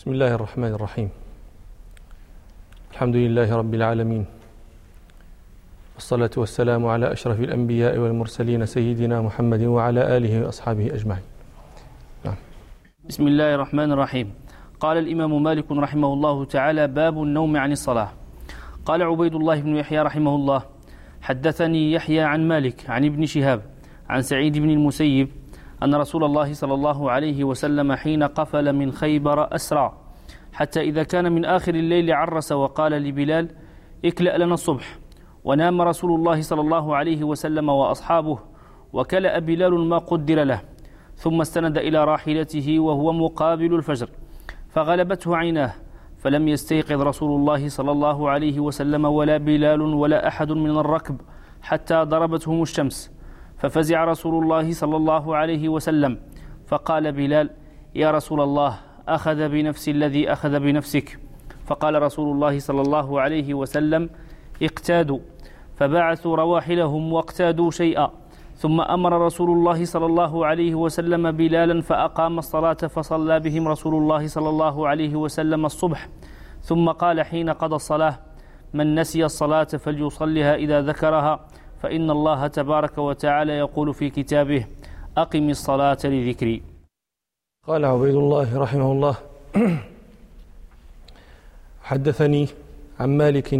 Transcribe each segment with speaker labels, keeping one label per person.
Speaker 1: بسم الله الرحمن الرحيم الحمد لله رب العالمين والصلاة والسلام على أشرف الأنبياء والمرسلين سيدنا محمد وعلى آله وأصحابه أجمعين نعم.
Speaker 2: بسم الله الرحمن الرحيم قال الإمام مالك رحمه الله تعالى باب النوم عن الصلاة قال عبيد الله بن يحيى رحمه الله حدثني يحيى عن مالك عن ابن شهاب عن سعيد بن المسيب أن رسول الله صلى الله عليه وسلم حين قفل من خيبر أسرع حتى إذا كان من آخر الليل عرس وقال لبلال اكلأ لنا الصبح. ونام رسول الله صلى الله عليه وسلم وأصحابه وكلأ بلال ما قدر له ثم استند إلى راحلته وهو مقابل الفجر فغلبته عيناه فلم يستيقظ رسول الله صلى الله عليه وسلم ولا بلال ولا أحد من الركب حتى ضربتهم الشمس. ففزع رسول الله صلى الله عليه وسلم. فقال بلال يا رسول الله أخذ بنفس الذي أخذ بنفسك. فقال رسول الله صلى الله عليه وسلم اقتادوا. فبعثوا رواحلهم واقتادوا شيئا. ثم أمر رسول الله صلى الله عليه وسلم بلالا فأقام الصلاة فصلى بهم رسول الله صلى الله عليه وسلم الصبح. ثم قال حين قضى الصلاة من نسي الصلاة فليصلها إذا ذكرها. فإن الله تبارك وتعالى يقول في كتابه أقم الصلاة لذكري.
Speaker 1: قال عبيد الله رحمه الله حدثني عن مالك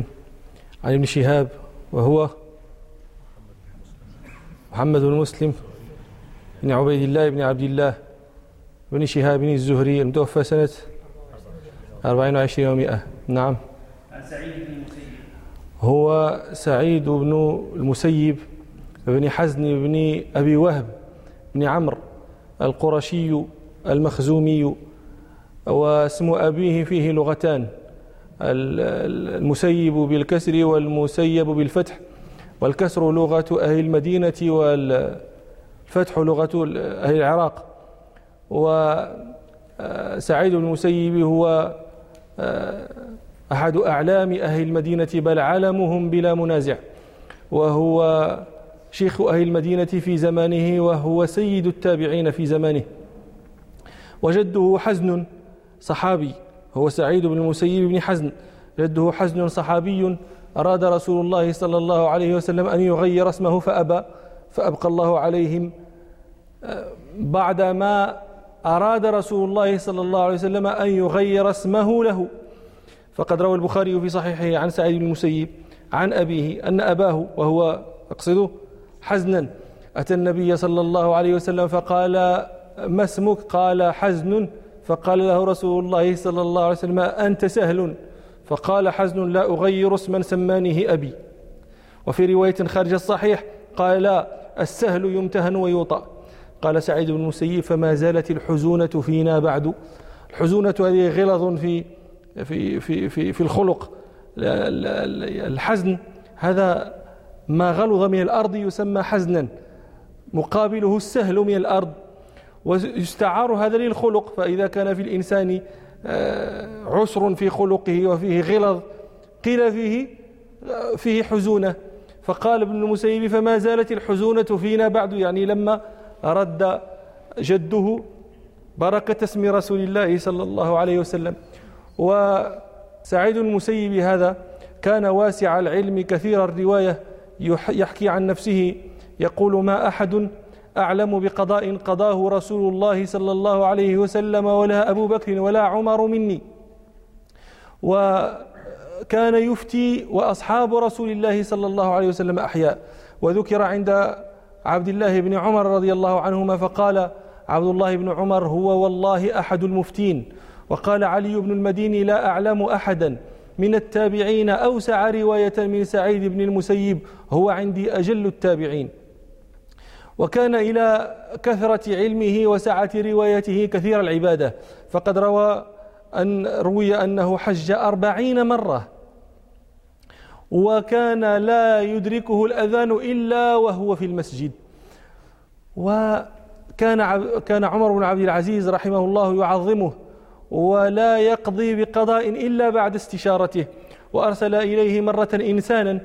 Speaker 1: عن ابن شهاب وهو محمد بن مسلم بن عبيد الله بن عبد الله بن شهاب بن الزهري المتوفى سنة 24 و100 نعم.
Speaker 2: عن سعيد بن
Speaker 1: هو سعيد بن المسيب بن حزن بن أبي وهب بن عمرو القرشي المخزومي واسم أبيه فيه لغتان المسيب بالكسر والمسيب بالفتح والكسر لغة أهل المدينة والفتح لغة أهل العراق. وسعيد بن المسيب هو أحد أعلام أهل المدينة بل علمهم بلا منازع. وهو شيخ أهل المدينة في زمانه وهو سيد التابعين في زمانه. وجده حزن صحابي هو سعيد بن المسيب بن حزن. جده حزن صحابي أراد رسول الله صلى الله عليه وسلم أن يغير اسمه فأبى فأبقى الله عليهم. بعدما أراد رسول الله صلى الله عليه وسلم أن يغير اسمه له فقد روى البخاري في صحيحه عن سعيد بن المسيب عن أبيه أن أباه وهو أقصده حزنا أتى النبي صلى الله عليه وسلم فقال ما اسمك؟ قال حزن. فقال له رسول الله صلى الله عليه وسلم أنت سهل. فقال حزن لا أغير اسما سمانه أبي. وفي رواية خارج الصحيح قال لا السهل يمتهن ويوطأ. قال سعيد بن المسيب فما زالت الحزونة فينا بعد. الحزونة هذه غلظ في في في في في الخلق. الحزن هذا ما غلظ من الأرض يسمى حزنا. مقابله السهل من الأرض ويستعار هذا للخلق. فإذا كان في الإنسان عسر في خلقه وفيه غلظ قيل فيه فيه حزونة. فقال ابن المسيب فما زالت الحزونة فينا بعد. يعني لما رد جده بركة اسم رسول الله صلى الله عليه وسلم. وسعيد المسيب هذا كان واسع العلم كثير الرواية يحكي عن نفسه يقول ما أحد أعلم بقضاء قضاه رسول الله صلى الله عليه وسلم ولا أبو بكر ولا عمر مني. وكان يفتي وأصحاب رسول الله صلى الله عليه وسلم أحياء. وذكر عند عبد الله بن عمر رضي الله عنهما فقال عبد الله بن عمر هو والله أحد المفتين. وقال علي بن المديني لا أعلم أحدا من التابعين أوسع رواية من سعيد بن المسيب هو عندي أجل التابعين. وكان إلى كثرة علمه وسعة روايته كثير العبادة. فقد روى أن روي أنه حج أربعين مرة. وكان لا يدركه الأذان إلا وهو في المسجد. وكان كان عمر بن عبد العزيز رحمه الله يعظمه. ولا يقضي بقضاء إلا بعد استشارته. وأرسل إليه مرة إنسانا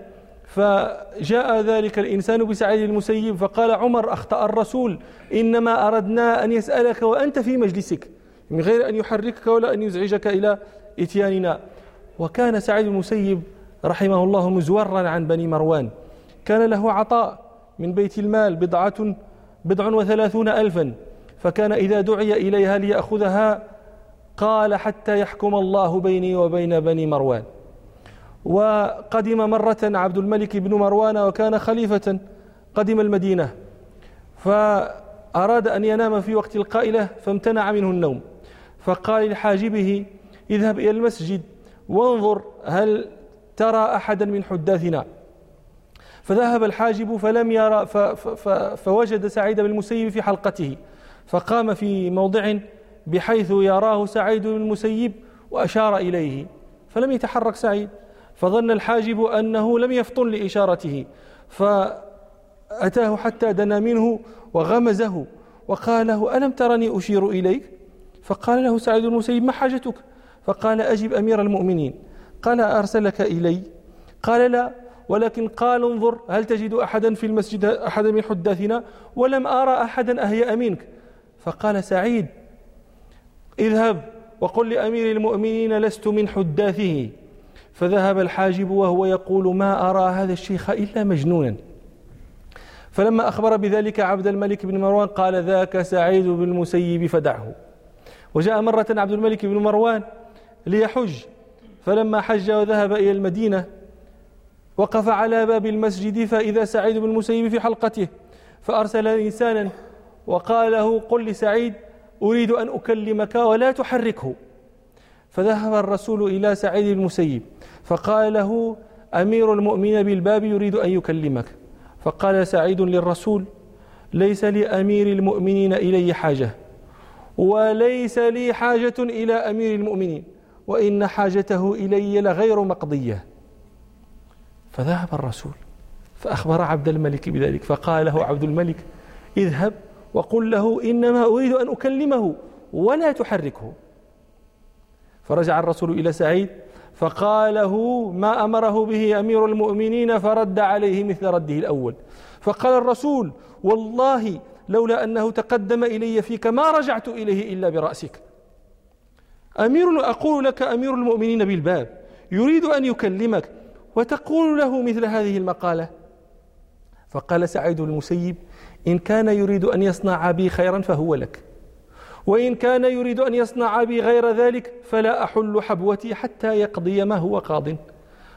Speaker 1: فجاء ذلك الإنسان بسعيد المسيب فقال عمر أخطأ الرسول إنما أردنا أن يسألك وأنت في مجلسك من غير أن يحركك ولا أن يزعجك إلى إتياننا. وكان سعيد المسيب رحمه الله مزورا عن بني مروان. كان له عطاء من بيت المال بضعة بضع وثلاثون ألفا فكان إذا دعي إليها ليأخذها قال حتى يحكم الله بيني وبين بني مروان. وقدم مرة عبد الملك بن مروان وكان خليفة قدم المدينة. فأراد أن ينام في وقت القائلة فامتنع منه النوم. فقال لحاجبه اذهب إلى المسجد وانظر هل ترى أحدا من حداثنا. فذهب الحاجب فلم يرى فوجد سعيد بن المسيب في حلقته. فقام في موضع بحيث يراه سعيد المسيب وأشار إليه فلم يتحرك سعيد فظن الحاجب أنه لم يفطن لإشارته فأتاه حتى دنا منه وغمزه وقال له ألم ترني أشير إليك؟ فقال له سعيد المسيب ما حاجتك؟ فقال أجب أمير المؤمنين. قال أرسلك إلي؟ قال لا ولكن قال انظر هل تجد أحدا في المسجد أحدا من حداثنا؟ ولم أرى أحدا أهيأ منك؟ فقال سعيد. اذهب وقل لأمير المؤمنين لست من حداثه. فذهب الحاجب وهو يقول ما أرى هذا الشيخ إلا مجنونا. فلما أخبر بذلك عبد الملك بن مروان قال ذاك سعيد بن المسيب فدعه. وجاء مرة عبد الملك بن مروان ليحج. فلما حج وذهب إلى المدينة وقف على باب المسجد فإذا سعيد بن المسيب في حلقته. فأرسل إنسانا وقال له قل لسعيد أريد أن أكلمك ولا تحركه. فذهب الرسول إلى سعيد المسيب فقال له أمير المؤمنين بالباب يريد أن يكلمك. فقال سعيد للرسول ليس لأمير المؤمنين إلي حاجة وليس لي حاجة إلى أمير المؤمنين وإن حاجته إلي لغير مقضية. فذهب الرسول فأخبر عبد الملك بذلك فقال له عبد الملك اذهب وقل له إنما أريد أن أكلمه ولا تحركه. فرجع الرسول إلى سعيد فقاله ما أمره به أمير المؤمنين فرد عليه مثل رده الأول. فقال الرسول والله لولا أنه تقدم إلي فيك ما رجعت إليه إلا برأسك. أمير أقول لك أمير المؤمنين بالباب يريد أن يكلمك وتقول له مثل هذه المقالة. فقال سعيد المسيب إن كان يريد أن يصنع بي خيرا فهو لك. وإن كان يريد أن يصنع بي غير ذلك فلا أحل حبوتي حتى يقضي ما هو قاض.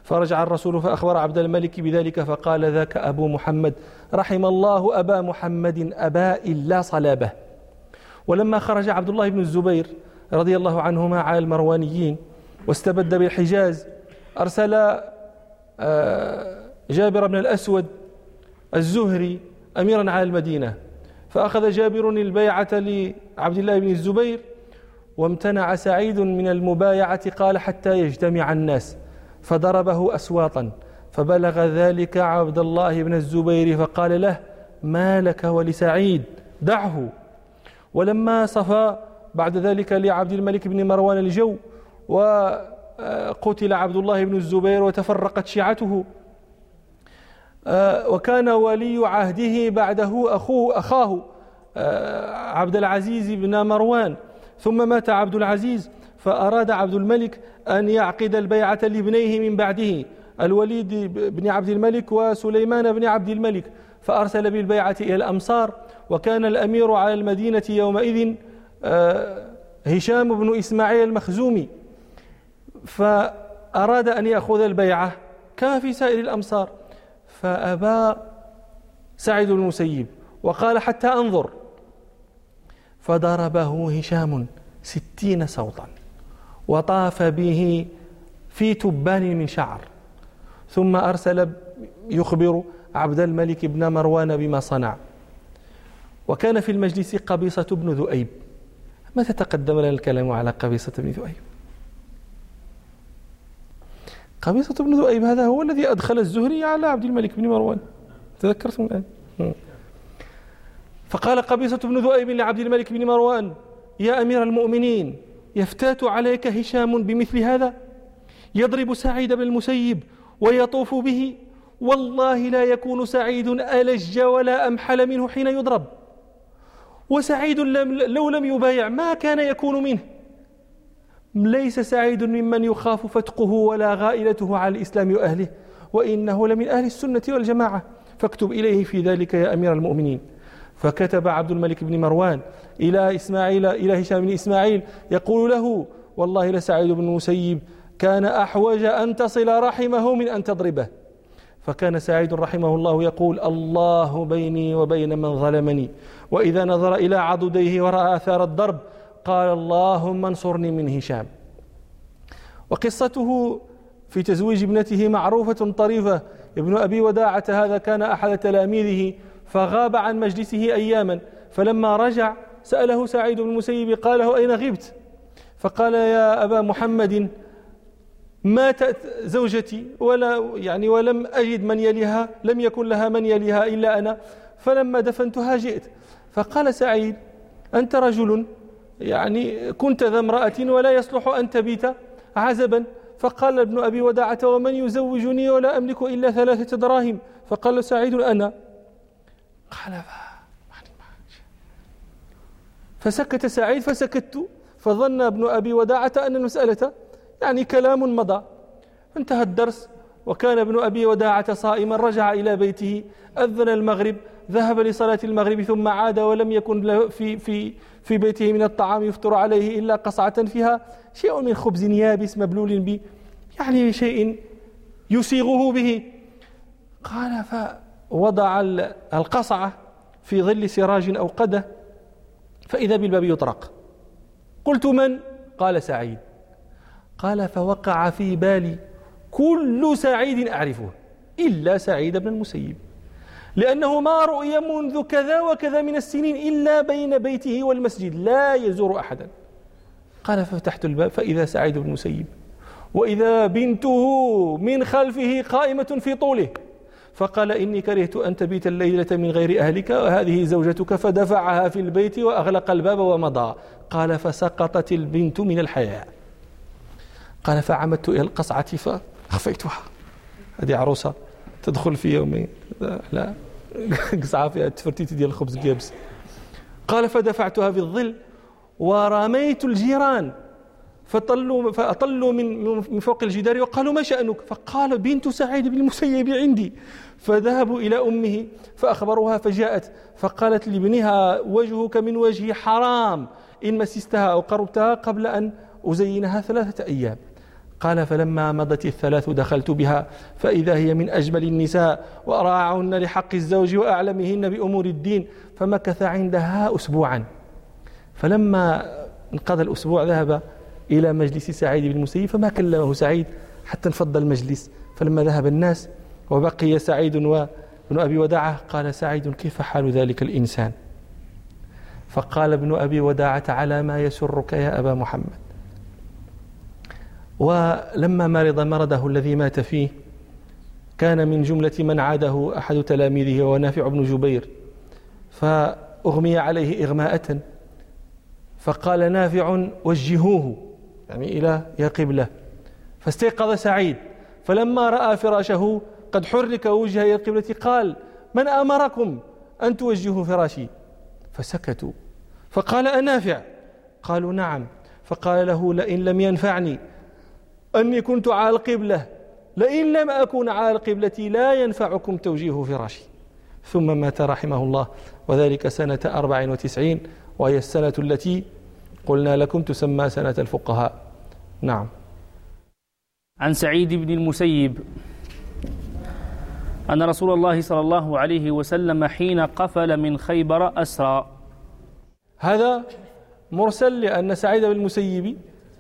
Speaker 1: فرجع الرسول فأخبر عبد الملك بذلك فقال ذاك أبو محمد رحم الله أبا محمد أباء لا صلابه. ولما خرج عبد الله بن الزبير رضي الله عنهما على المروانيين واستبد بالحجاز أرسل آه، جابر بن الأسود الزهري أميرا على المدينة فأخذ جابر البيعة لعبد الله بن الزبير وامتنع سعيد من المبايعة قال حتى يجتمع الناس فضربه أسواطا فبلغ ذلك عبد الله بن الزبير فقال له ما لك ولسعيد؟ دعه. ولما صفى بعد ذلك لعبد الملك بن مروان الجو وقتل عبد الله بن الزبير وتفرقت شيعته وكان ولي عهده بعده أخوه أخاه آه، عبد العزيز بن مروان. ثم مات عبد العزيز فأراد عبد الملك أن يعقد البيعة لابنيه من بعده الوليد بن عبد الملك وسليمان بن عبد الملك. فأرسل بالبيعة إلى الأمصار وكان الأمير على المدينة يومئذ آه، هشام بن إسماعيل المخزومي. فأراد أن يأخذ البيعة كما في سائر الأمصار. فأبى سعيد المسيب وقال حتى أنظر. فضربه هشام ستين صوتا وطاف به في تبان من شعر. ثم أرسل يخبر عبد الملك بن مروان بما صنع. وكان في المجلس قبيصة بن ذؤيب. متى تقدم لنا الكلام على قبيصة بن ذؤيب؟ قبيصة بن ذؤيب هذا هو الذي أدخل الزهري على عبد الملك بن مروان. تذكرتم الآن. فقال قبيصة بن ذؤيب لعبد الملك بن مروان يا أمير المؤمنين يفتات عليك هشام بمثل هذا؟ يضرب سعيد بن المسيب ويطوف به؟ والله لا يكون سعيد ألج ولا أمحل منه حين يضرب. وسعيد لو لم يبايع ما كان يكون منه؟ ليس سعيد ممن يخاف فتقه ولا غائلته على الإسلام وأهله وإنه لمن أهل السنة والجماعة. فاكتب إليه في ذلك يا أمير المؤمنين. فكتب عبد الملك بن مروان إلى إسماعيل إلى هشام بن إسماعيل يقول له والله لسعيد بن المسيب كان أحوج أن تصل رحمه من أن تضربه. فكان سعيد رحمه الله يقول الله بيني وبين من ظلمني. وإذا نظر إلى عضديه ورأى آثار الضرب قال اللهم انصرني من هشام. وقصته في تزويج ابنته معروفة طريفة. ابن أبي وداعة هذا كان أحد تلاميذه فغاب عن مجلسه أياما. فلما رجع سأله سعيد بن المسيب قال له أين غبت؟ فقال يا أبا محمد ماتت زوجتي ولا يعني ولم أجد من يليها لم يكن لها من يليها إلا أنا. فلما دفنتها جئت. فقال سعيد أنت رجل يعني كنت ذا امرأة ولا يصلح أن تبيت عزبا. فقال ابن أبي وداعة ومن يزوجني ولا أملك إلا ثلاثة دراهم. فقال سعيد أنا. قال فسكت سعيد فسكت. فظن ابن أبي وداعة أن المسألة يعني كلام مضى. انتهى الدرس وكان ابن أبي وداعة صائما رجع إلى بيته أذن المغرب. ذهب لصلاة المغرب ثم عاد ولم يكن له في في في بيته من الطعام يفطر عليه إلا قصعة فيها شيء من خبز يابس مبلول ب يعني شيء يسيغه به. قال فوضع القصعة في ظل سراج أو قدة فإذا بالباب يطرق. قلت من؟ قال سعيد. قال فوقع في بالي كل سعيد أعرفه إلا سعيد بن المسيب. لأنه ما رؤي منذ كذا وكذا من السنين إلا بين بيته والمسجد لا يزور أحدا. قال ففتحت الباب فإذا سعيد بن المسيب وإذا بنته من خلفه قائمة في طوله. فقال إني كرهت أن تبيت الليلة من غير أهلك وهذه زوجتك فدفعها في البيت وأغلق الباب ومضى. قال فسقطت البنت من الحياء. قال فعمدت إلى القصعة فخفيتها. هذه عروسة تدخل في يومين. لا. قصعة فيها تفرتيتي ديال الخبز اليابس قال فدفعتها في الظل ورميت الجيران فطلوا فأطلوا من من فوق الجدار وقالوا ما شأنك؟ فقال بنت سعيد بن المسيب عندي. فذهبوا إلى أمه فأخبروها فجاءت فقالت لابنها وجهك من وجهي حرام إن مسستها أو قربتها قبل أن أزينها ثلاثة أيام. قال فلما مضت الثلاث دخلت بها فإذا هي من أجمل النساء وأراعهن لحق الزوج وأعلمهن بأمور الدين فمكث عندها أسبوعا. فلما انقضى الأسبوع ذهب إلى مجلس سعيد بن المسيب فما كلمه سعيد حتى انفض المجلس. فلما ذهب الناس وبقي سعيد وابن أبي وداعة قال سعيد كيف حال ذلك الإنسان؟ فقال ابن أبي وداعة على ما يسرك يا أبا محمد. ولما مرض مرضه الذي مات فيه كان من جملة من عاده أحد تلاميذه ونافع بن جبير فأغمي عليه إغماءة فقال نافع وجهوه يعني إلى يا قبلة. فاستيقظ سعيد فلما رأى فراشه قد حرك وجهه إلى القبلة قال من أمركم أن توجهوا فراشي؟ فسكتوا. فقال أنافع. قالوا نعم. فقال له لئن لم ينفعني أني كنت على القبلة لئن لم أكن على القبلة لا ينفعكم توجيه فراشي. ثم مات رحمه الله وذلك سنة أربع وتسعين وهي السنة التي قلنا لكم تسمى سنة الفقهاء. نعم.
Speaker 2: عن سعيد بن المسيب أن رسول الله صلى الله عليه وسلم حين قفل من خيبر أسرى.
Speaker 1: هذا مرسل لأن سعيد بن المسيب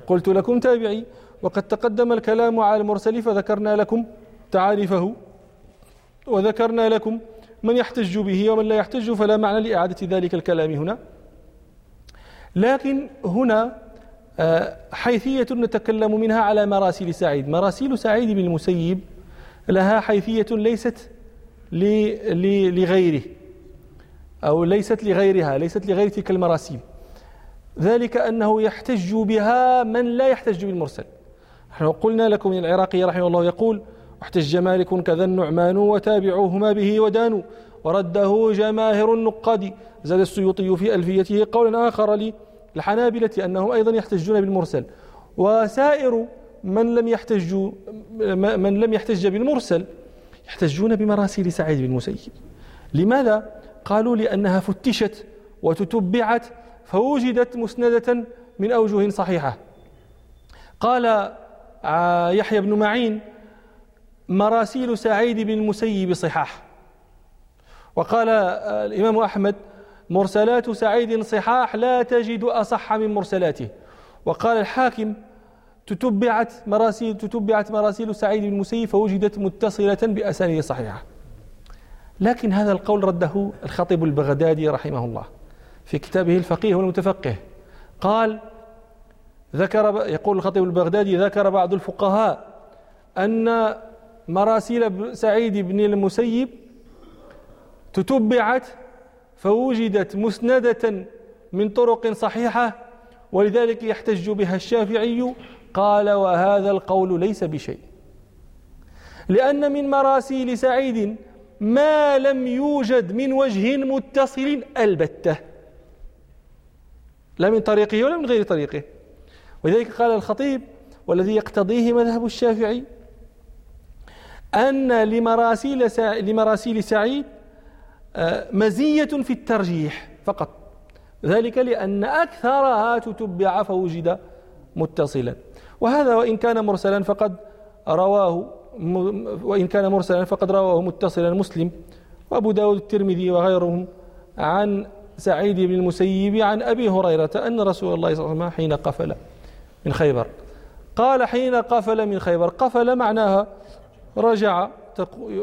Speaker 1: قلت لكم تابعي وقد تقدم الكلام على المرسل فذكرنا لكم تعارفه وذكرنا لكم من يحتج به ومن لا يحتج فلا معنى لإعادة ذلك الكلام هنا. لكن هنا آه، حيثية نتكلم منها على مراسيل سعيد. مراسيل سعيد بن المسيب لها حيثية ليست لغيره أو ليست لغيرها ليست لغير تلك المراسيل. ذلك أنه يحتج بها من لا يحتج بالمرسل. نحن قلنا لكم من العراقي رحمه الله يقول واحتج مالك كذا النعمان وتابعوهما به ودانوا ورده جماهر النقاد زاد السيوطي في ألفيته قولا آخر للحنابلة أنهم أيضا يحتجون بالمرسل وسائر من لم يحتجوا من لم يحتج بالمرسل يحتجون بمراسيل سعيد بن المسيب لماذا؟ قالوا لأنها فتشت وتتبعت فوجدت مسندة من أوجه صحيحة قال يحيى بن معين مراسيل سعيد بن المسيب صحاح. وقال آه، الإمام أحمد مرسلات سعيد صحاح لا تجد أصح من مرسلاته. وقال الحاكم تتبعت مراسيل تتبعت مراسيل سعيد بن المسيب فوجدت متصلة بأسانيد صحيحة. لكن هذا القول رده الخطيب البغدادي رحمه الله في كتابه الفقيه والمتفقه. قال ذكر يقول الخطيب البغدادي ذكر بعض الفقهاء أن مراسيل سعيد بن المسيب تتبعت فوجدت مسندة من طرق صحيحة ولذلك يحتج بها الشافعي قال وهذا القول ليس بشيء. لأن من مراسيل سعيد ما لم يوجد من وجه متصل البتة لا من طريقه ولا من غير طريقه. ولذلك قال الخطيب والذي يقتضيه مذهب الشافعي أن لمراسيل لمراسيل سعيد آه، مزية في الترجيح فقط. ذلك لأن أكثرها تتبع فوجد متصلا. وهذا وإن كان مرسلا فقد رواه وإن كان مرسلا فقد رواه متصلا مسلم وأبو داود الترمذي وغيرهم عن سعيد بن المسيب عن أبي هريرة أن رسول الله صلى الله عليه وسلم حين قفل. من خيبر. قال حين قفل من خيبر قفل معناها رجع.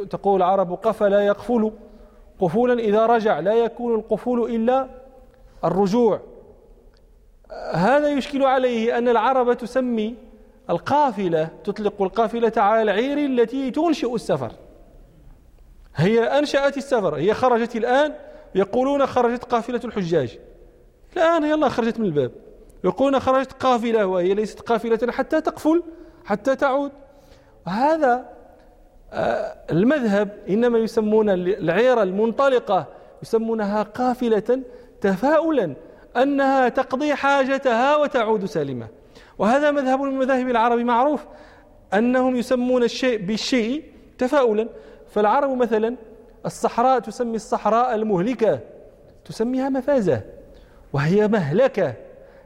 Speaker 1: تقول العرب قفل يقفل قفولا إذا رجع لا يكون القفول إلا الرجوع. هذا يشكل عليه أن العرب تسمي القافلة تطلق القافلة على العير التي تنشئ السفر. هي أنشأت السفر هي خرجت الآن يقولون خرجت قافلة الحجاج. الآن يلا خرجت من الباب. يقولون خرجت قافلة وهي ليست قافلة حتى تقفل حتى تعود. وهذا آه، المذهب إنما يسمون العير المنطلقة يسمونها قافلة تفاؤلا أنها تقضي حاجتها وتعود سالمة. وهذا مذهب من مذاهب العرب معروف أنهم يسمون الشيء بالشيء تفاؤلا. فالعرب مثلا الصحراء تسمي الصحراء المهلكة تسميها مفازة وهي مهلكة.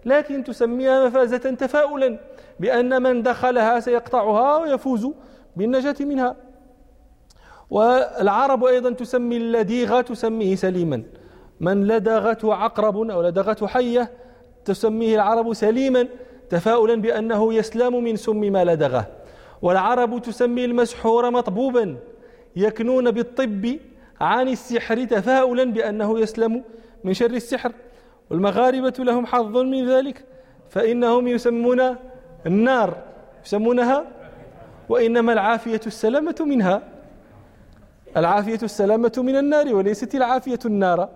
Speaker 1: لكن تسميها مفازة تفاؤلا بأن من دخلها سيقطعها ويفوز بالنجاة منها. والعرب أيضا تسمي اللديغة تسميه سليما. من لدغته عقرب أو لدغته حية تسميه العرب سليما تفاؤلا بأنه يسلم من سم ما لدغه والعرب تسمي المسحور مطبوبا يكنون بالطب عن السحر تفاؤلا بأنه يسلم من شر السحر. والمغاربة لهم حظ من ذلك فإنهم يسمون النار يسمونها وإنما العافية السلامة منها. العافية السلامة من النار وليست العافية النار.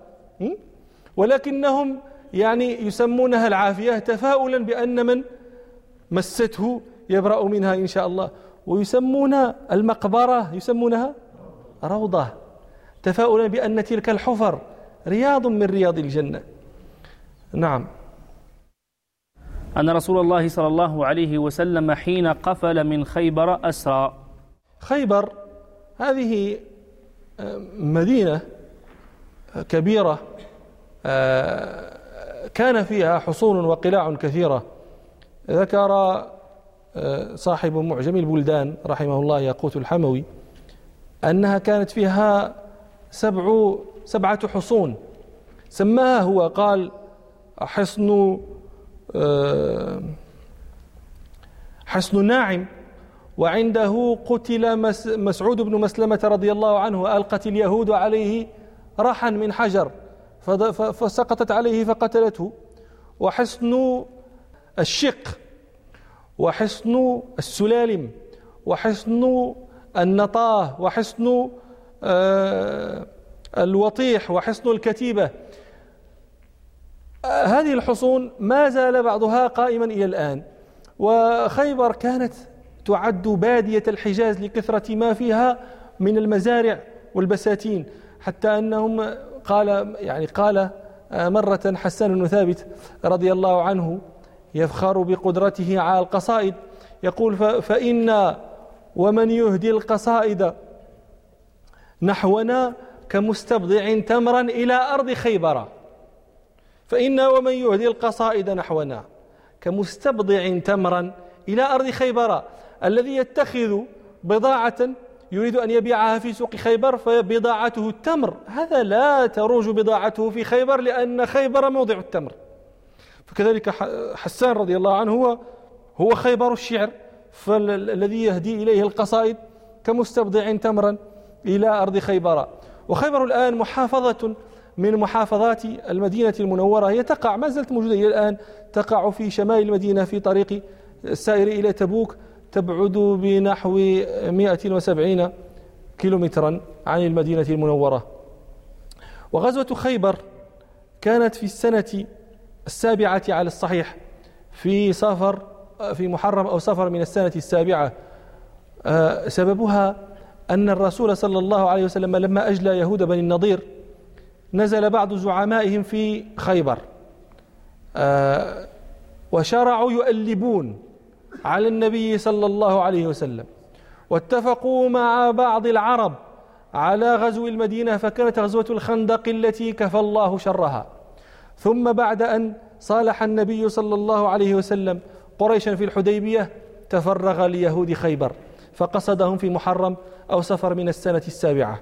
Speaker 1: ولكنهم يعني يسمونها العافية تفاؤلا بأن من مسته يبرأ منها إن شاء الله. ويسمون المقبرة يسمونها روضة تفاؤلا بأن تلك الحفر رياض من رياض الجنة. نعم.
Speaker 2: أن رسول الله صلى الله عليه وسلم حين قفل من خيبر أسرى.
Speaker 1: خيبر هذه آه، مدينة كبيرة آه، كان فيها حصون وقلاع كثيرة. ذكر آه، صاحب معجم البلدان رحمه الله ياقوت الحموي أنها كانت فيها سبع سبعة حصون. سماها هو قال حصن آه، حصن ناعم. وعنده قتل مسعود بن مسلمة رضي الله عنه ألقت اليهود عليه رحا من حجر فسقطت عليه فقتلته. وحصن الشق وحصن السلالم وحصن النطاة وحصن آه، الوطيح وحصن الكتيبة. هذه الحصون ما زال بعضها قائما إلى الآن وخيبر كانت تعد بادية الحجاز لكثرة ما فيها من المزارع والبساتين حتى أنهم قال يعني قال مرة حسان بن ثابت رضي الله عنه يفخر بقدرته على القصائد يقول فإنا ومن يهدي القصائد نحونا كمستبضع تمرا إلى أرض خيبر. فإنا ومن يهدي القصائد نحونا كمستبضع تمرا إلى أرض خيبر الذي يتخذ بضاعة يريد أن يبيعها في سوق خيبر فبضاعته التمر. هذا لا تروج بضاعته في خيبر لأن خيبر موضع التمر. فكذلك حسان رضي الله عنه هو هو خيبر الشعر فالذي يهدي إليه القصائد كمستبضع تمرا إلى أرض خيبر. وخيبر الآن محافظة من محافظات المدينة المنورة. هي تقع ما زالت موجودة إلى الآن تقع في شمال المدينة في طريق السائر إلى تبوك تبعد بنحو 170 كيلومترا عن المدينة المنورة. وغزوة خيبر كانت في السنة السابعة على الصحيح في سفر في محرم أو سفر من السنة السابعة. آه، سببها أن الرسول صلى الله عليه وسلم لما أجلى يهود بني النضير نزل بعض زعمائهم في خيبر. آه، وشرعوا يؤلبون على النبي صلى الله عليه وسلم. واتفقوا مع بعض العرب على غزو المدينة فكانت غزوة الخندق التي كفى الله شرها. ثم بعد أن صالح النبي صلى الله عليه وسلم قريشا في الحديبية تفرغ ليهود خيبر فقصدهم في محرم أو سفر من السنة السابعة.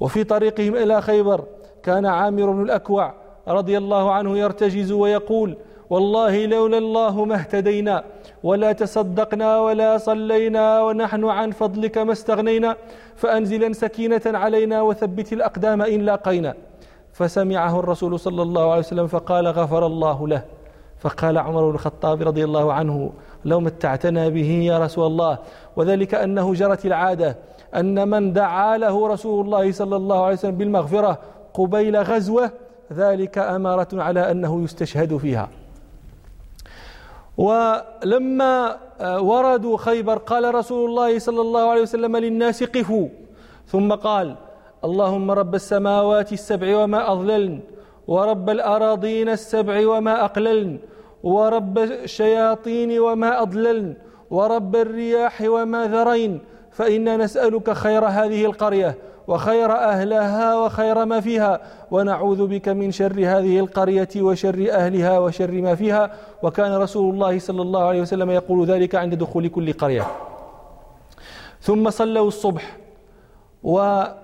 Speaker 1: وفي طريقهم إلى خيبر كان عامر بن الأكوع رضي الله عنه يرتجز ويقول والله لولا الله ما اهتدينا ولا تصدقنا ولا صلينا ونحن عن فضلك ما استغنينا فأنزلا سكينة علينا وثبت الأقدام إن لاقينا. فسمعه الرسول صلى الله عليه وسلم فقال غفر الله له. فقال عمر بن الخطاب رضي الله عنه لو متعتنا به يا رسول الله وذلك أنه جرت العادة أن من دعا له رسول الله صلى الله عليه وسلم بالمغفرة قبيل غزوة ذلك أمارة على أنه يستشهد فيها. ولما وردوا خيبر قال رسول الله صلى الله عليه وسلم للناس قفوا. ثم قال اللهم رب السماوات السبع وما أضللن ورب الأراضين السبع وما أقللن ورب الشياطين وما أضللن ورب الرياح وما ذرين فإنا نسألك خير هذه القرية. وخير أهلها وخير ما فيها ونعوذ بك من شر هذه القرية وشر أهلها وشر ما فيها. وكان رسول الله صلى الله عليه وسلم يقول ذلك عند دخول كل قرية. ثم صلوا الصبح وأتوا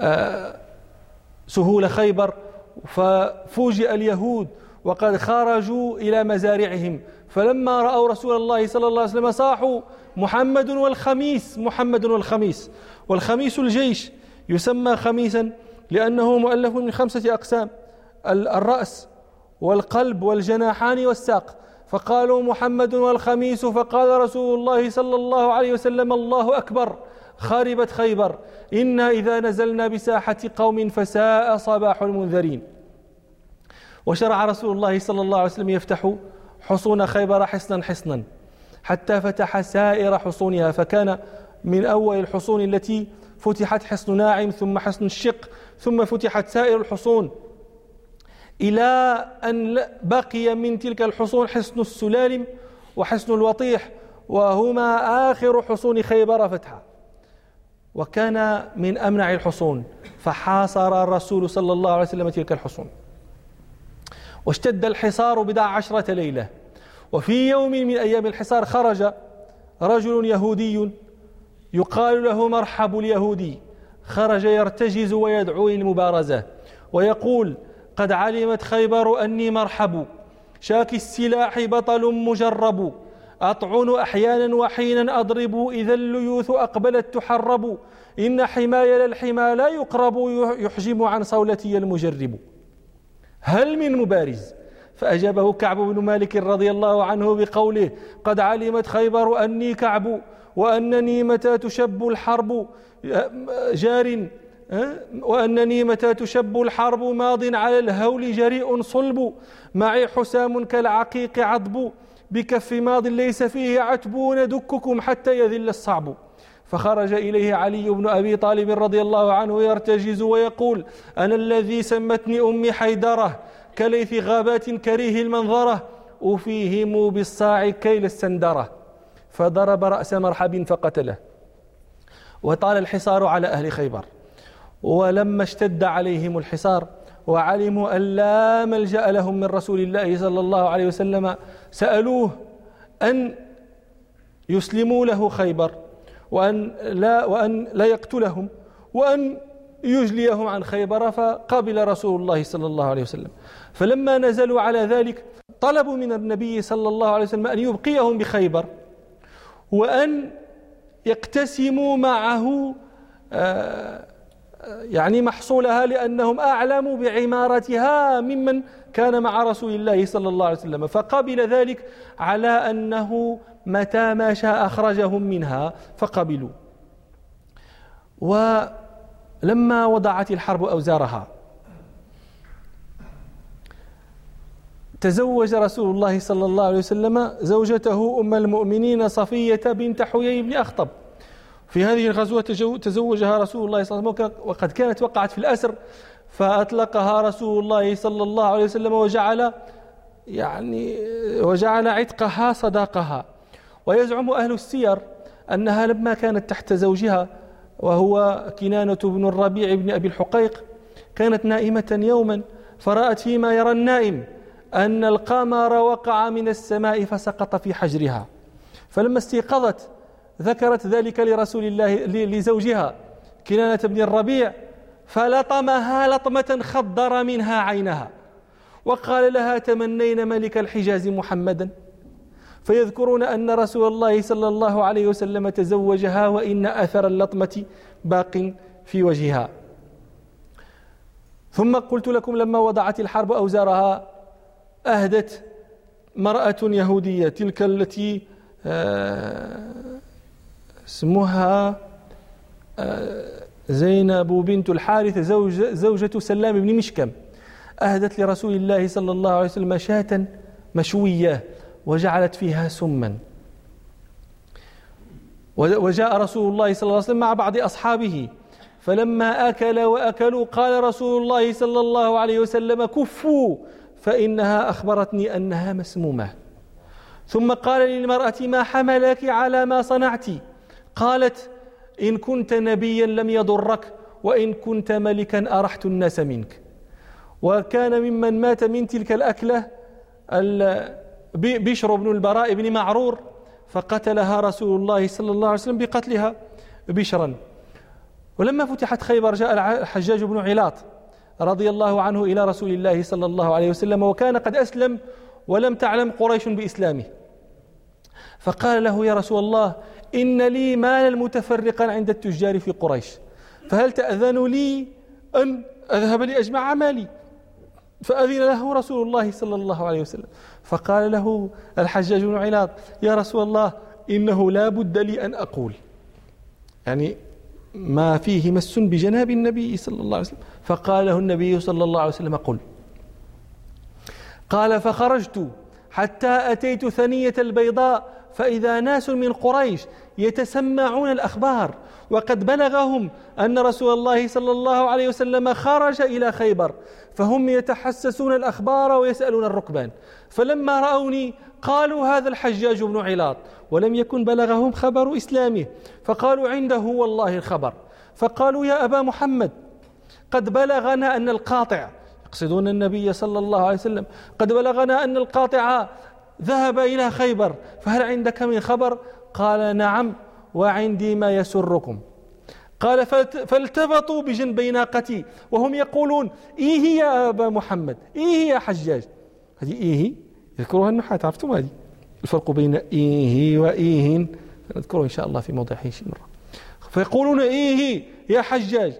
Speaker 1: آه، سهول خيبر ففوجئ اليهود وقد خرجوا إلى مزارعهم. فلما رأوا رسول الله صلى الله عليه وسلم صاحوا محمد والخميس محمد والخميس. والخميس الجيش يسمى خميسا لأنه مؤلف من خمسة أقسام الرأس والقلب والجناحان والساق. فقالوا محمد والخميس فقال رسول الله صلى الله عليه وسلم الله أكبر خربت خيبر. إنا إذا نزلنا بساحة قوم فساء صباح المنذرين. وشرع رسول الله صلى الله عليه وسلم يفتح حصون خيبر حصنا حصنا. حتى فتح سائر حصونها فكان من أول الحصون التي فتحت حصن ناعم ثم حصن الشق ثم فتحت سائر الحصون. إلى أن بقي من تلك الحصون حصن السلالم وحصن الوطيح وهما آخر حصون خيبر فتحا. وكان من أمنع الحصون فحاصر الرسول صلى الله عليه وسلم تلك الحصون. واشتد الحصار بضع عشرة ليلة. وفي يوم من أيام الحصار خرج رجل يهودي يقال له مرحب اليهودي. خرج يرتجز ويدعو للمبارزة ويقول قد علمت خيبر أني مرحب. شاك السلاح بطل مجرب. أطعن أحيانا وحينا أضرب. إذا الليوث أقبلت تحرب. إن حماي للحمى لا يقرب. يحجم عن صولتي المجرب. هل من مبارز؟ فأجابه كعب بن مالك رضي الله عنه بقوله قد علمت خيبر أني كعب وأنني متى تشب الحرب جار وأنني متى تشب الحرب؟ ماض على الهول جريء صلب معي حسام كالعقيق عضب بكف ماض ليس فيه عتبون دككم حتى يذل الصعب. فخرج إليه علي بن أبي طالب رضي الله عنه يرتجز ويقول أنا الذي سمتني أمي حيدرة كليث غابات كريه المنظرة أفيهم بالصاع كيل السندرة. فضرب رأس مرحب فقتله. وطال الحصار على أهل خيبر. ولما اشتد عليهم الحصار وعلموا أن لا ملجأ لهم من رسول الله صلى الله عليه وسلم سألوه أن يسلموا له خيبر وأن لا, وأن لا يقتلهم وأن يجليهم عن خيبر فقبل رسول الله صلى الله عليه وسلم. فلما نزلوا على ذلك طلبوا من النبي صلى الله عليه وسلم أن يبقيهم بخيبر وأن يقتسموا معه آه، يعني محصولها لأنهم أعلموا بعمارتها ممن كان مع رسول الله صلى الله عليه وسلم. فقبل ذلك على أنه متى ما شاء أخرجهم منها فقبلوا. ولما وضعت الحرب أوزارها. تزوج رسول الله صلى الله عليه وسلم زوجته أم المؤمنين صفية بنت حيي بن أخطب. في هذه الغزوة تزوجها رسول الله صلى الله عليه وسلم وقد كانت وقعت في الأسر فأطلقها رسول الله صلى الله عليه وسلم وجعل يعني وجعل عتقها صداقها. ويزعم أهل السير أنها لما كانت تحت زوجها وهو كنانة بن الربيع بن أبي الحقيق كانت نائمة يوما فرأت فيما يرى النائم أن القمر وقع من السماء فسقط في حجرها. فلما استيقظت ذكرت ذلك لرسول الله لزوجها كنانة بن الربيع فلطمها لطمة خضر منها عينها وقال لها تمنين ملك الحجاز محمدا فيذكرون أن رسول الله صلى الله عليه وسلم تزوجها وإن أثر اللطمة باق في وجهها. ثم قلت لكم لما وضعت الحرب أوزارها أهدت مرأة يهودية تلك التي آه، اسمها آه، زينب بنت الحارث زوج زوجة سلام بن مشكم. أهدت لرسول الله صلى الله عليه وسلم شاة مشوية. وجعلت فيها سما. وجاء رسول الله صلى الله عليه وسلم مع بعض أصحابه فلما أكل وأكلوا قال رسول الله صلى الله عليه وسلم كفوا! فإنها أخبرتني أنها مسمومة. ثم قال للمرأة ما حملك على ما صنعت؟ قالت إن كنت نبيا لم يضرك وإن كنت ملكا أرحت الناس منك. وكان ممن مات من تلك الأكلة بشر بن البراء بن معرور فقتلها رسول الله صلى الله عليه وسلم بقتلها بشرا. ولما فتحت خيبر جاء الحجاج بن علاط رضي الله عنه إلى رسول الله صلى الله عليه وسلم وكان قد أسلم ولم تعلم قريش بإسلامه. فقال له يا رسول الله إن لي مالا متفرقا عند التجار في قريش فهل تأذن لي أن أذهب لأجمع مالي فأذن له رسول الله صلى الله عليه وسلم. فقال له الحجاج بن علاط يا رسول الله إنه لا بد لي أن أقول. يعني ما فيه مس بجناب النبي صلى الله عليه وسلم. فقال له النبي صلى الله عليه وسلم قل. قال فخرجت حتى أتيت ثنية البيضاء فإذا ناس من قريش يتسمعون الأخبار وقد بلغهم أن رسول الله صلى الله عليه وسلم خرج إلى خيبر فهم يتحسسون الأخبار ويسألون الركبان. فلما رأوني قالوا هذا الحجاج بن علاط ولم يكن بلغهم خبر إسلامه فقالوا عنده والله الخبر. فقالوا يا أبا محمد قد بلغنا أن القاطع يقصدون النبي صلى الله عليه وسلم قد بلغنا أن القاطع ذهب إلى خيبر فهل عندك من خبر؟ قال نعم وعندي ما يسركم. قال فالتفطوا بجنبي ناقتي وهم يقولون إيه يا أبا محمد؟ إيه يا حجاج؟ هذه إيه يذكرها النحاة عرفتم هذه؟ الفرق بين إيه وإيه نذكره إن شاء الله في موضع شي مرة فيقولون إيه يا حجاج؟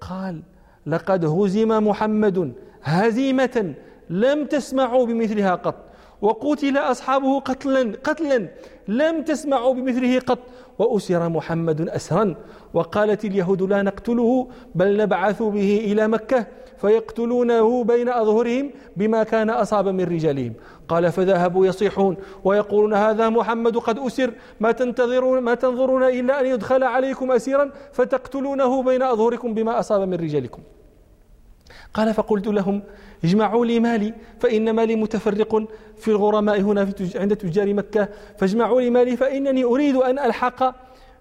Speaker 1: قال لقد هزم محمد هزيمة لم تسمعوا بمثلها قط وقتل أصحابه قتلا قتلا لم تسمعوا بمثله قط وأسر محمد أسرا وقالت اليهود لا نقتله بل نبعث به إلى مكة فيقتلونه بين أظهرهم بما كان أصاب من رجالهم. قال فذهبوا يصيحون ويقولون هذا محمد قد أسر ما تنتظرون ما تنظرون إلا أن يدخل عليكم أسيرا فتقتلونه بين أظهركم بما أصاب من رجالكم. قال فقلت لهم اجمعوا لي مالي فإن مالي متفرق في الغرماء هنا في عند تجار مكة. فاجمعوا لي مالي فإنني أريد أن ألحق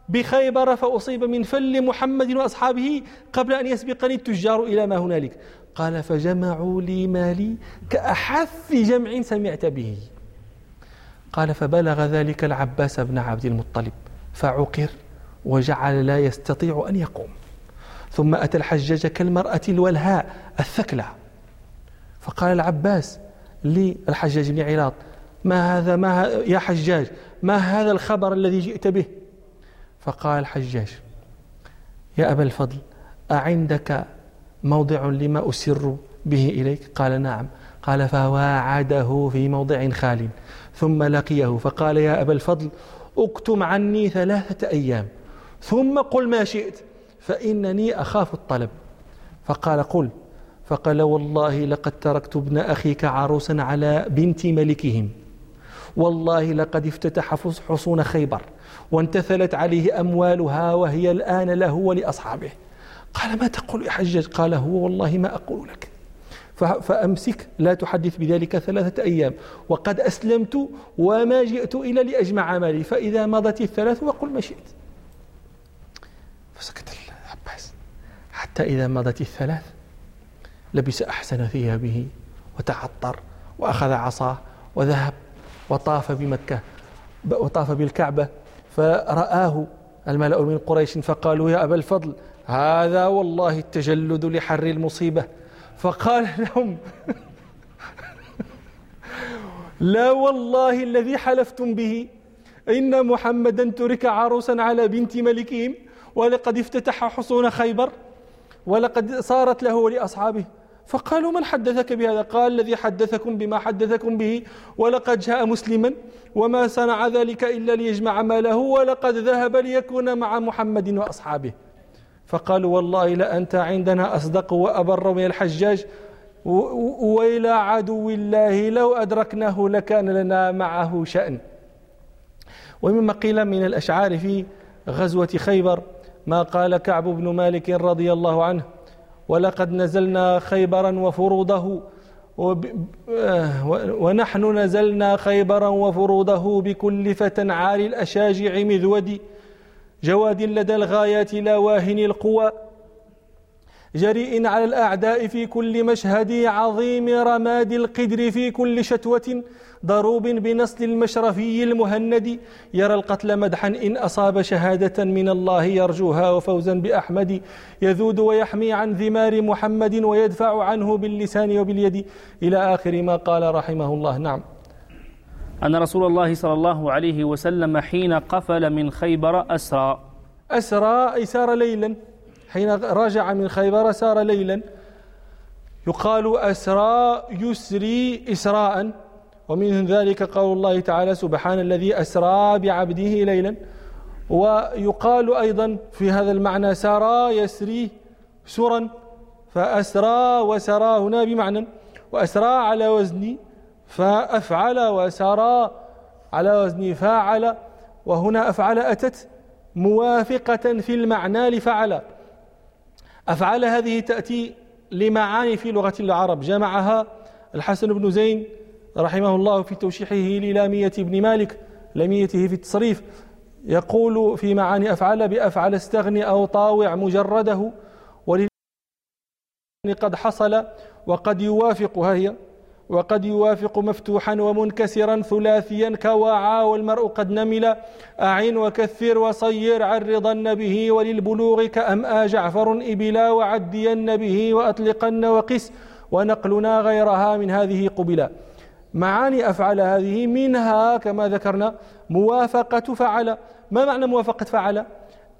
Speaker 1: بخيبر فأصيب من فل محمد وأصحابه قبل أن يسبقني التجار إلى ما هنالك. قال فجمعوا لي مالي كأحث جمع سمعت به. قال فبلغ ذلك العباس بن عبد المطلب فعقر وجعل لا يستطيع أن يقوم. ثم أتى الحجاج كالمرأة الولهاء الثكلى فقال العباس للحجاج بن علاط ما هذا ما يا حجاج ما هذا الخبر الذي جئت به؟ فقال الحجاج يا أبا الفضل أعندك موضع لما أسر به إليك؟ قال نعم. قال فواعده في موضع خال ثم لقيه. فقال يا أبا الفضل اكتم عني ثلاثة أيام ثم قل ما شئت فإنني أخاف الطلب. فقال قل. فقال والله لقد تركت ابن أخيك عروسا على بنت ملكهم. والله لقد افتتح حصون خيبر وانتثلت عليه أموالها وهي الآن له ولأصحابه. قال ما تقول يا حجاج؟ قال هو والله ما أقول لك. فأمسك لا تحدث بذلك ثلاثة أيام. وقد أسلمت وما جئت إلا لأجمع مالي فإذا مضت الثلاث وقل ما شئت. فسكت العباس. حتى إذا مضت الثلاث لبس أحسن ثيابه وتعطر وأخذ عصاه وذهب وطاف بمكة وطاف بالكعبة فرآه الملأ من قريش فقالوا يا أبا الفضل هذا والله التجلد لحر المصيبة. فقال لهم لا والله الذي حلفتم به إن محمدا ترك عروسا على بنت ملكهم ولقد افتتح حصون خيبر ولقد صارت له ولأصحابه. فقالوا من حدثك بهذا؟ قال الذي حدثكم بما حدثكم به ولقد جاء مسلما وما صنع ذلك إلا ليجمع ماله ولقد ذهب ليكون مع محمد وأصحابه. فقالوا والله لأنت عندنا أصدق وأبر من الحجاج. وإلى عدو الله لو أدركناه لكان لنا معه شأن. ومما قيل من الأشعار في غزوة خيبر ما قال كعب بن مالك رضي الله عنه؟ ولقد نزلنا خيبرا وفروضه ونحن نزلنا خيبرا وفروضه بكل فتى عالي الأشاجع مذود جواد لدى الغايات لا واهن القوى. جريء على الأعداء في كل مشهد عظيم رماد القدر في كل شتوة. ضروب بنسل المشرفي المهند. يرى القتل مدحا إن أصاب شهادة من الله يرجوها وفوزا بأحمد. يذود ويحمي عن ذمار محمد ويدفع عنه باللسان وباليد. إلى آخر ما قال رحمه الله. نعم.
Speaker 2: أن رسول الله صلى الله عليه وسلم حين قفل من خيبر أسرى.
Speaker 1: أسرى أي سار ليلا. حين رجع من خيبر سار ليلا. يقال أسرى يسري إسراء. ومن ذلك قول الله تعالى سبحان الذي أسرى بعبده ليلا. ويقال أيضا في هذا المعنى سرى يسري سرا فأسرى وسرى هنا بمعنى وأسرى على وزن فأفعل وسرى على وزن فاعل وهنا أفعل أتت موافقة في المعنى لفعل. أفعل هذه تأتي لمعاني في لغة العرب جمعها الحسن بن زين رحمه الله في توشيحه للامية ابن مالك لاميته في التصريف يقول في معاني أفعل بأفعل استغني أو طاوع مجرده قد حصل وقد يوافق هي وقد يوافق مفتوحا ومنكسرا ثلاثيا كواعا والمرء قد نمل أعن وكثر وصير عرضن به وللبلوغ كأمآ جعفر إبلا وعدين به وأطلقن وقس ونقلنا غيرها من هذه قبلا. معاني أفعل هذه منها كما ذكرنا موافقة فعل. ما معنى موافقة فعل؟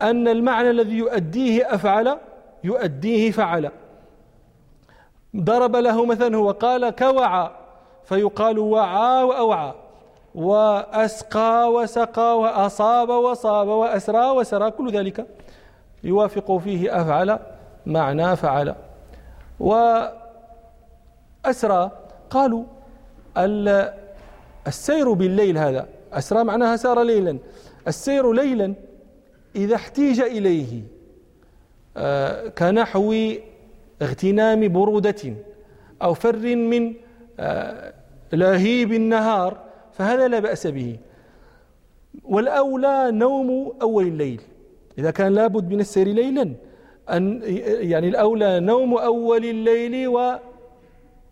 Speaker 1: أن المعنى الذي يؤديه أفعل يؤديه فعل. ضرب له مثلا هو قال كوعى فيقال وعى وأوعى. وأسقى وسقى وأصاب وصاب وأسرى وسرى كل ذلك يوافق فيه أفعل معنى فعل. وأسرى قالوا السير بالليل هذا أسرى معناها سار ليلا. السير ليلا إذا احتيج إليه آه، كنحو اغتنام برودة أو فر من آه، لهيب النهار فهذا لا بأس به. والأولى نوم أول الليل. إذا كان لابد من السير ليلا أن يعني الأولى نوم أول الليل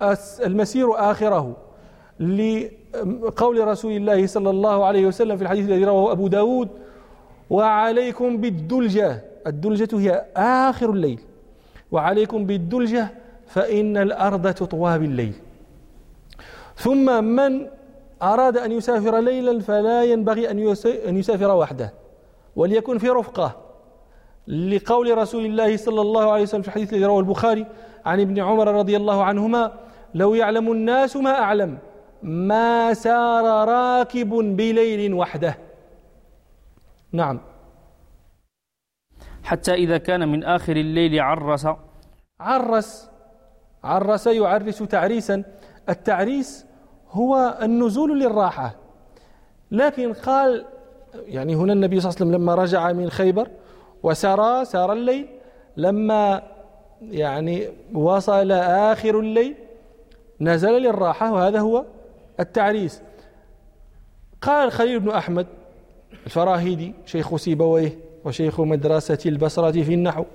Speaker 1: والمسير آخره. لقول رسول الله صلى الله عليه وسلم في الحديث الذي رواه أبو داود وعليكم بالدلجة. الدلجة هي آخر الليل. وعليكم بالدلجة فإن الأرض تطوى بالليل. ثم من أراد أن يسافر ليلا فلا ينبغي أن يسافر وحده وليكن في رفقة. لقول رسول الله صلى الله عليه وسلم في الحديث الذي رواه البخاري عن ابن عمر رضي الله عنهما لو يعلم الناس ما أعلم. ما سار راكب بليل وحده. نعم.
Speaker 2: حتى إذا كان من آخر الليل عرس.
Speaker 1: عرس. عرس يعرس تعريسا. التعريس هو النزول للراحة. لكن قال يعني هنا النبي صلى الله عليه وسلم لما رجع من خيبر وسرى سار الليل لما يعني وصل آخر الليل نزل للراحة. وهذا هو التعريس. قال خليل بن أحمد الفراهيدي شيخ سيبويه وشيخ مدرسة البصرة في النحو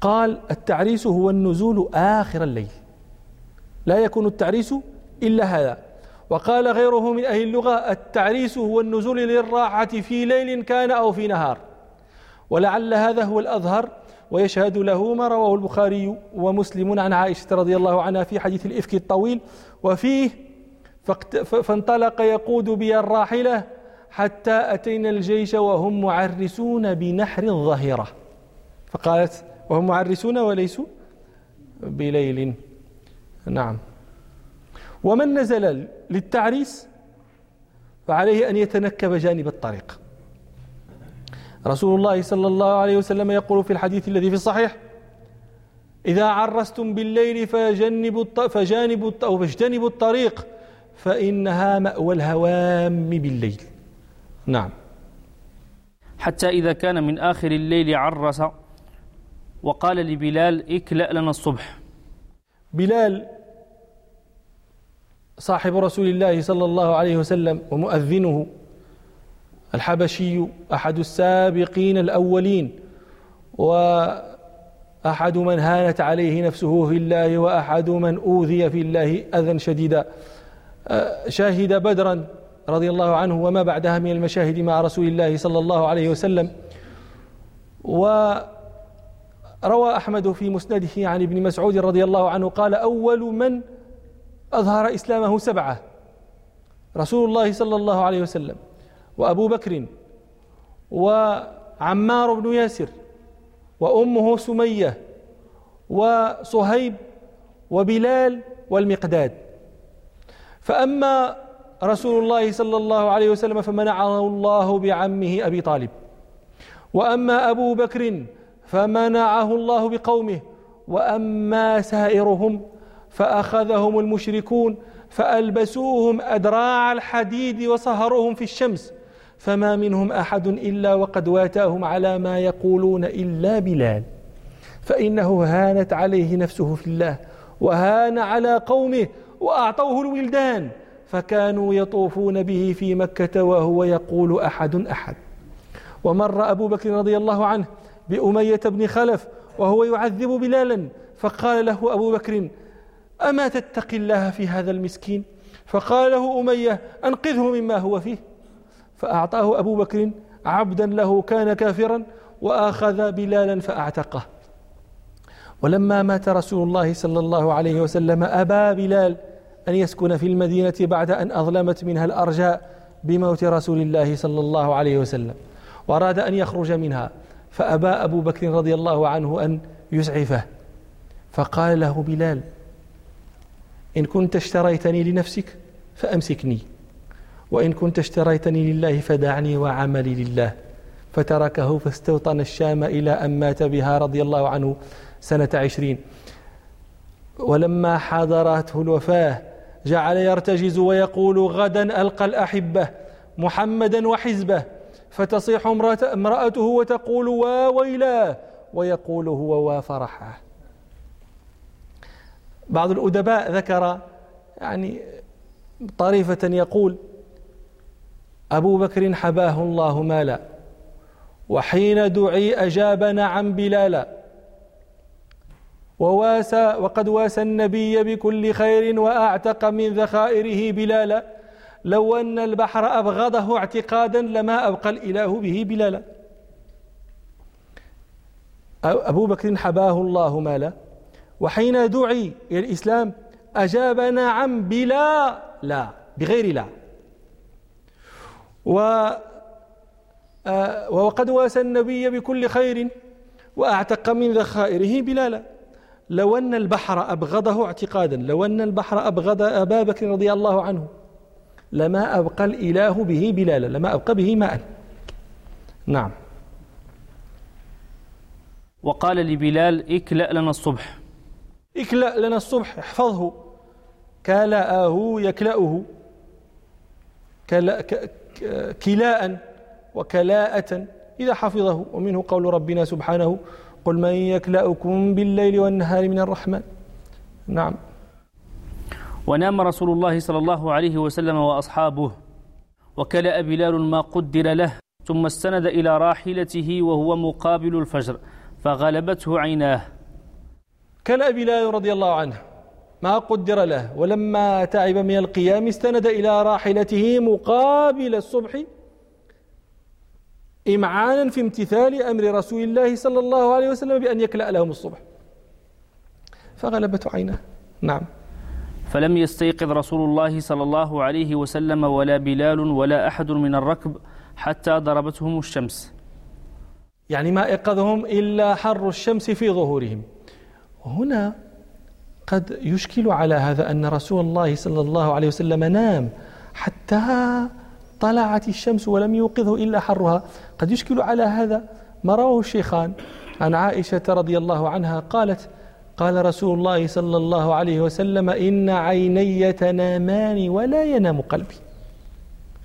Speaker 1: قال التعريس هو النزول آخر الليل. لا يكون التعريس إلا هذا. وقال غيره من أهل اللغة التعريس هو النزول للراحة في ليل كان أو في نهار. ولعل هذا هو الأظهر ويشهد له ما رواه البخاري ومسلم عن عائشة رضي الله عنها في حديث الإفك الطويل وفيه فانطلق يقود بي الراحلة حتى أتينا الجيش وهم معرسون بنحر الظهيرة فقالت وهم معرسون وليسوا بليل. نعم. ومن نزل للتعريس فعليه أن يتنكب جانب الطريق. رسول الله صلى الله عليه وسلم يقول في الحديث الذي في الصحيح إذا عرستم بالليل فجنبوا فجانبوا أو فاجتنبوا الطريق فإنها مأوى الهوام بالليل. نعم.
Speaker 2: حتى إذا كان من آخر الليل عرس وقال لبلال اكلأ لنا الصبح.
Speaker 1: بلال صاحب رسول الله صلى الله عليه وسلم ومؤذنه الحبشي أحد السابقين الأولين وأحد من هانت عليه نفسه في الله وأحد من أوذي في الله أذى شديدا. أه، شاهد بدرا رضي الله عنه وما بعدها من المشاهد مع رسول الله صلى الله عليه وسلم. وروى أحمد في مسنده عن ابن مسعود رضي الله عنه قال أول من أظهر إسلامه سبعة رسول الله صلى الله عليه وسلم وأبو بكر وعمار بن ياسر وأمه سمية وصهيب وبلال والمقداد. فأما رسول الله صلى الله عليه وسلم فمنعه الله بعمه أبي طالب. وأما أبو بكر فمنعه الله بقومه. وأما سائرهم فأخذهم المشركون فألبسوهم أدراع الحديد وصهروهم في الشمس. فما منهم أحد إلا وقد واتاهم على ما يقولون إلا بلال. فإنه هانت عليه نفسه في الله وهان على قومه وأعطوه الولدان فكانوا يطوفون به في مكة وهو يقول أحد أحد. ومر أبو بكر رضي الله عنه بأمية بن خلف وهو يعذب بلالا فقال له أبو بكر أما تتقي الله في هذا المسكين؟ فقال له أمية أنقذه مما هو فيه. فأعطاه أبو بكر عبدا له كان كافرا وأخذ بلالا فأعتقه. ولما مات رسول الله صلى الله عليه وسلم أبى بلال أن يسكن في المدينة بعد أن أظلمت منها الأرجاء بموت رسول الله صلى الله عليه وسلم وأراد أن يخرج منها فأبى أبو بكر رضي الله عنه أن يسعفه فقال له بلال إن كنت اشتريتني لنفسك فأمسكني. وإن كنت اشتريتني لله فدعني وعملي لله. فتركه فاستوطن الشام إلى أن مات بها رضي الله عنه سنة عشرين. ولما حضرته الوفاة جعل يرتجز ويقول غدا ألقى الأحبة محمدا وحزبه فتصيح امرأته وتقول وا ويلاه ويقول هو وفرحه بعض الأدباء ذكر يعني طريفة يقول أبو بكر حباه الله مالا وحين دعي أجاب نعم بلالا. وواسى وقد واسى النبي بكل خير وأعتق من ذخائره بلالا. لو أن البحر أبغضه اعتقادا لما أبقى الإله به بلالا. أبو بكر حباه الله مالا وحين دعي إلى الإسلام أجاب نعم بلا لا بغير لا. و آه، وقد واسى النبي بكل خير وأعتق من ذخائره بلالا. لو أن البحر أبغضه اعتقادا لو أن البحر أبغض أبا بكر رضي الله عنه لما أبقى الإله به بلالا لما أبقى به ماء. نعم.
Speaker 2: وقال لبلال اكلأ لنا الصبح.
Speaker 1: اكلأ لنا الصبح احفظه. كلأه يكلأه. كلاء وكلاءة إذا حفظه. ومنه قول ربنا سبحانه قل من يكلأكم بالليل والنهار من الرحمن. نعم.
Speaker 2: ونام رسول الله صلى الله عليه وسلم وأصحابه. وكلأ بلال ما قدر له ثم استند إلى راحلته وهو مقابل الفجر فغلبته عيناه.
Speaker 1: كلأ بلال رضي الله عنه. ما قدر له. ولما تعب من القيام استند إلى راحلته مقابل الصبح إمعانا في امتثال أمر رسول الله صلى الله عليه وسلم بأن يكلأ لهم الصبح. فغلبته عيناه. نعم.
Speaker 2: فلم يستيقظ رسول الله صلى الله عليه وسلم ولا بلال ولا أحد من الركب حتى ضربتهم الشمس.
Speaker 1: يعني ما إيقظهم إلا حر الشمس في ظهورهم. هنا قد يشكل على هذا أن رسول الله صلى الله عليه وسلم نام حتى طلعت الشمس ولم يوقظه إلا حرها. قد يشكل على هذا ما رواه الشيخان عن عائشة رضي الله عنها قالت قال رسول الله صلى الله عليه وسلم إن عيني تنامان ولا ينام قلبي.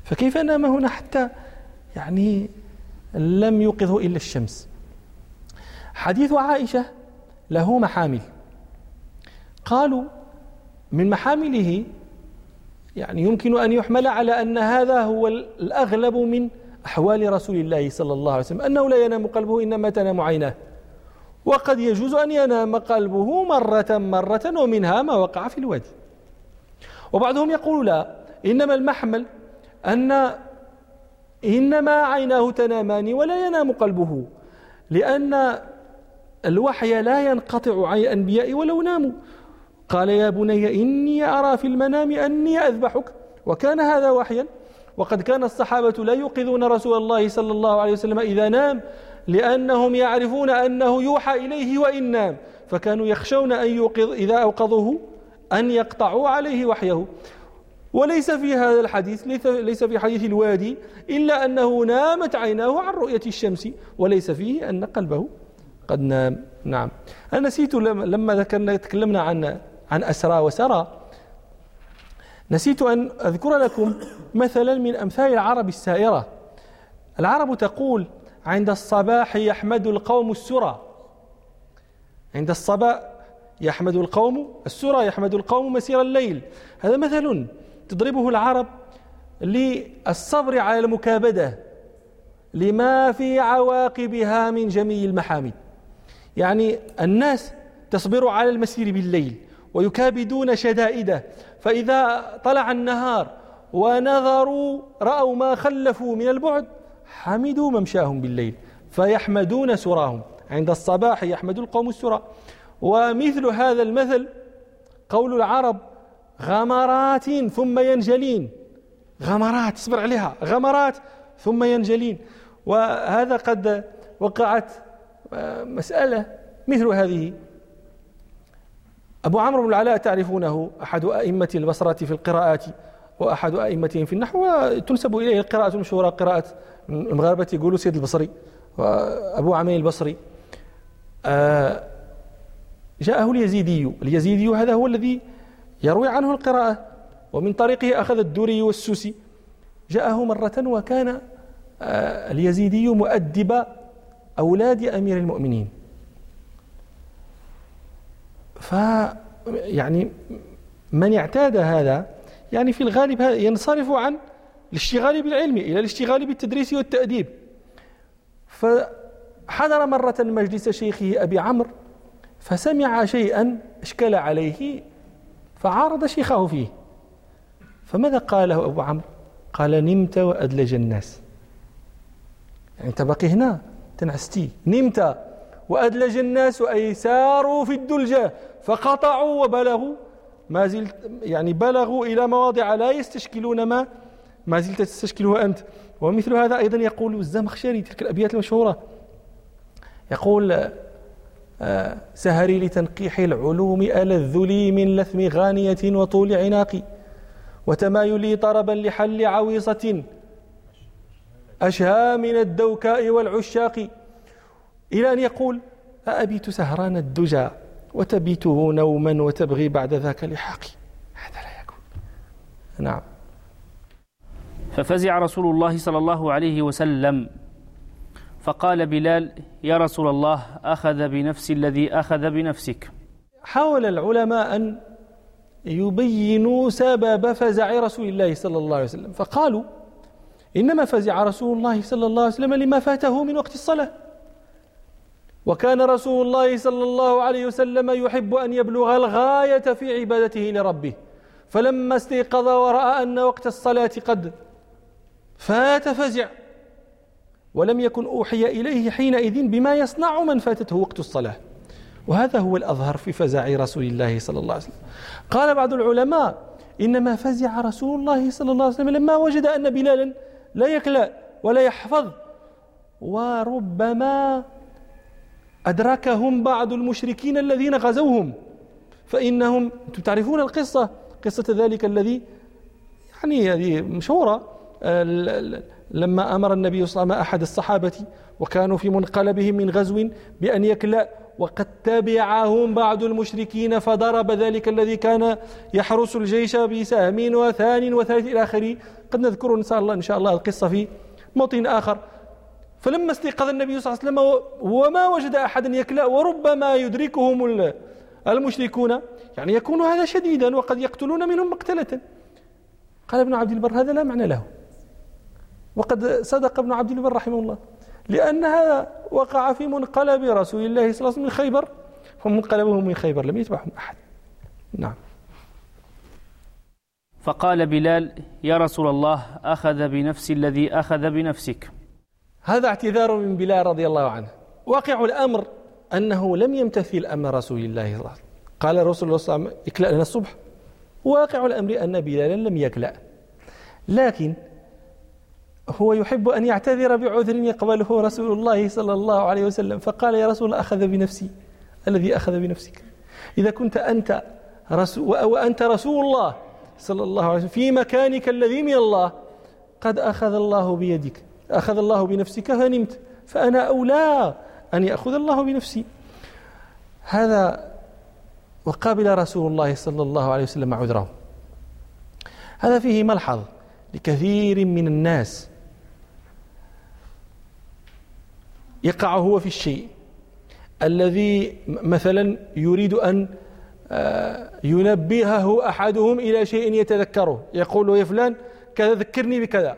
Speaker 1: فكيف نام هنا حتى يعني لم يوقظه إلا الشمس؟ حديث عائشة له محامل. قالوا من محامله يعني يمكن أن يحمل على أن هذا هو الأغلب من أحوال رسول الله صلى الله عليه وسلم أنه لا ينام قلبه إنما تنام عيناه. وقد يجوز أن ينام قلبه مرة مرة ومنها ما وقع في الوادي وبعضهم يقول لا إنما المحمل أن إنما عيناه تنامان ولا ينام قلبه لأن الوحي لا ينقطع عن الأنبياء ولو ناموا. قال يا بني إني أرى في المنام أني أذبحك وكان هذا وحيا. وقد كان الصحابة لا يوقظون رسول الله صلى الله عليه وسلم إذا نام لأنهم يعرفون أنه يوحى إليه وإن نام. فكانوا يخشون أن يوقظ إذا أوقظوه أن يقطعوا عليه وحيه. وليس في هذا الحديث ليس في حديث الوادي إلا أنه نامت عيناه عن رؤية الشمس وليس فيه أن قلبه قد نام. نعم. أنا نسيت لما ذكرنا تكلمنا عن عن أسرى وسرى. نسيت أن أذكر لكم مثلا من أمثال العرب السائرة. العرب تقول عند الصباح يحمد القوم السرى. عند الصباح يحمد القوم السرى يحمد القوم مسير الليل. هذا مثل تضربه العرب للصبر على المكابدة. لما في عواقبها من جميع المحامد. يعني الناس تصبر على المسير بالليل. ويكابدون شدائده. فإذا طلع النهار ونظروا رأوا ما خلفوا من البعد حمدوا ممشاهم بالليل فيحمدون سراهم. عند الصباح يحمد القوم السرى. ومثل هذا المثل قول العرب غمرات ثم ينجلين. غمرات اصبر عليها غمرات ثم ينجلين. وهذا قد وقعت آه، مسألة مثل هذه. أبو عمرو بن العلاء تعرفونه؟ أحد أئمة البصرة في القراءات وأحد أئمتهم في النحو وتنسب إليه القراءة المشهورة قراءة المغاربة يقولوا سيد البصري وأبو عمين البصري. آه، جاءه اليزيدي اليزيدي هذا هو الذي يروي عنه القراءة ومن طريقه أخذ الدوري والسوسي. جاءه مرة وكان آه، اليزيدي مؤدب أولاد أمير المؤمنين. ف يعني من اعتاد هذا يعني في الغالب ينصرف عن الاشتغال بالعلم إلى الاشتغال بالتدريس والتأديب. فحضر مرة مجلس شيخه أبي عمرو فسمع شيئا أشكل عليه فعارض شيخه فيه. فماذا قال له أبو عمرو؟ قال نمت وأدلج الناس. يعني أنت باقي هنا تنعستي. نمت وأدلج الناس أي ساروا في الدلجة. فقطعوا وبلغوا ما زلت يعني بلغوا إلى مواضع لا يستشكلون ما ما زلت تستشكله أنت. ومثل هذا أيضا يقول الزمخشري تلك الأبيات المشهورة. يقول آه، سهري لتنقيح العلوم ألذ لي من لثم غانية وطول عناقي وتمايلي طربا لحل عويصة أشهى من الدوكاء والعشاق. إلى أن يقول أأبيت سهران الدجى؟ وتبيته نوما وتبغي بعد ذاك لحاقي هذا لا يكون. نعم.
Speaker 2: ففزع رسول الله صلى الله عليه وسلم فقال بلال يا رسول الله أخذ بنفس الذي أخذ بنفسك.
Speaker 1: حاول العلماء أن يبينوا سبب فزع رسول الله صلى الله عليه وسلم. فقالوا إنما فزع رسول الله صلى الله عليه وسلم لما فاته من وقت الصلاة. وكان رسول الله صلى الله عليه وسلم يحب أن يبلغ الغاية في عبادته لربه. فلما استيقظ ورأى أن وقت الصلاة قد فات فزع ولم يكن أوحي إليه حينئذ بما يصنع من فاتته وقت الصلاة. وهذا هو الأظهر في فزع رسول الله صلى الله عليه وسلم. قال بعض العلماء إنما فزع رسول الله صلى الله عليه وسلم لما وجد أن بلالا لا يكلأ ولا يحفظ. وربما أدركهم بعض المشركين الذين غزوهم. فإنهم تعرفون القصة؟ قصة ذلك الذي يعني هذه مشهورة. لما أمر النبي صلى الله عليه وسلم أحد الصحابة وكانوا في منقلبهم من غزو بأن يكلأ وقد تبعهم بعض المشركين فضرب ذلك الذي كان يحرس الجيش بسهم وثان وثالث إلى آخره. قد نذكر إن شاء الله إن شاء الله القصة في موطن آخر. فلما استيقظ النبي صلى الله عليه وسلم وما وجد أحدا يكلأ وربما يدركهم المشركون يعني يكون هذا شديدا وقد يقتلون منهم مقتلة. قال ابن عبد البر هذا لا معنى له. وقد صدق ابن عبد البر رحمه الله. لأن هذا وقع في منقلب رسول الله صلى الله عليه وسلم من خيبر فمنقلبه من خيبر لم يتبعهم أحد. نعم.
Speaker 2: فقال بلال يا رسول الله أخذ بنفس الذي أخذ بنفسك.
Speaker 1: هذا اعتذار من بلال رضي الله عنه. واقع الأمر أنه لم يمتثل أمر رسول الله صلى الله عليه وسلم. قال الرسول صلى الله عليه وسلم اكلأ لنا الصبح. واقع الأمر أن بلالا لم يكلأ لكن هو يحب أن يعتذر بعذر يقبله رسول الله صلى الله عليه وسلم. فقال يا رسول الله أخذ بنفسي. الذي أخذ بنفسك. إذا كنت أنت رسول وأنت رسول الله صلى الله عليه وسلم في مكانك الذي من الله قد أخذ الله بيدك. أخذ الله بنفسك فنمت فأنا أولى أن يأخذ الله بنفسي. هذا وقابل رسول الله صلى الله عليه وسلم عذره. هذا فيه ملحظ لكثير من الناس يقع هو في الشيء. الذي مثلا يريد أن آه، ينبهه أحدهم إلى شيء يتذكره يقول يا فلان كذا ذكرني بكذا.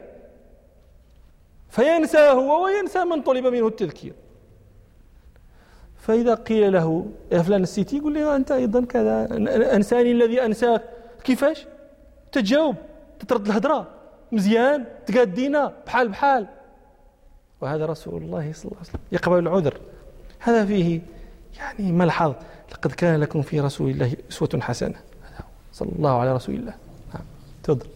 Speaker 1: فينسى هو وينسى من طلب منه التذكير. فإذا قيل له يا فلان السيتي يقول لي أنت أيضا كذا. أنساني الذي أنساك كيفاش؟ تجاوب تترد الهدرة. مزيان تقادينا بحال بحال. وهذا رسول الله صلى الله عليه وسلم يقبل العذر. هذا فيه يعني ملحظ. لقد كان لكم في رسول الله أسوة حسنة. صلى الله على رسول الله. نعم. تفضل.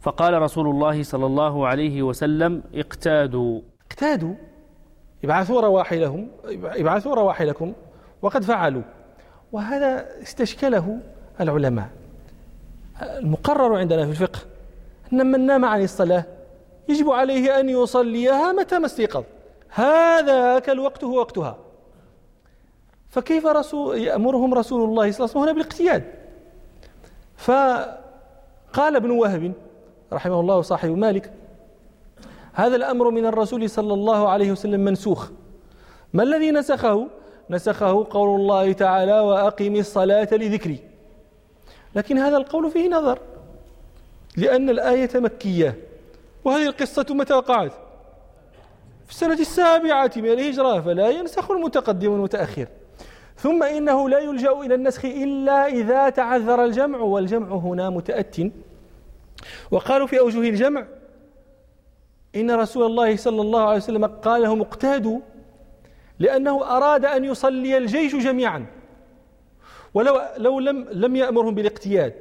Speaker 2: فقال رسول الله صلى الله عليه وسلم اقتادوا.
Speaker 1: اقتادوا. ابعثوا رواحلهم ابعثوا رواحلكم وقد فعلوا. وهذا استشكله العلماء. المقرر عندنا في الفقه أن من نام عن الصلاة يجب عليه أن يصليها متى ما استيقظ هذا الوقت هو وقتها. فكيف رسول يأمرهم رسول الله صلى الله عليه وسلم هنا بالاقتياد؟ فقال ابن وهب رحمه الله صاحب مالك. هذا الأمر من الرسول صلى الله عليه وسلم منسوخ. ما الذي نسخه؟ نسخه قول الله تعالى وأقم الصلاة لذكري لكن هذا القول فيه نظر لأن الآية مكية وهذه القصة متى وقعت؟ في السنة السابعة من الهجرة فلا ينسخ المتقدم والمتأخر. ثم إنه لا يلجأ إلى النسخ إلا إذا تعذر الجمع والجمع هنا متأت. وقالوا في أوجه الجمع إن رسول الله صلى الله عليه وسلم قال لهم اقتادوا لأنه أراد أن يصلي الجيش جميعا ولو لو لم لم يأمرهم بالاقتياد.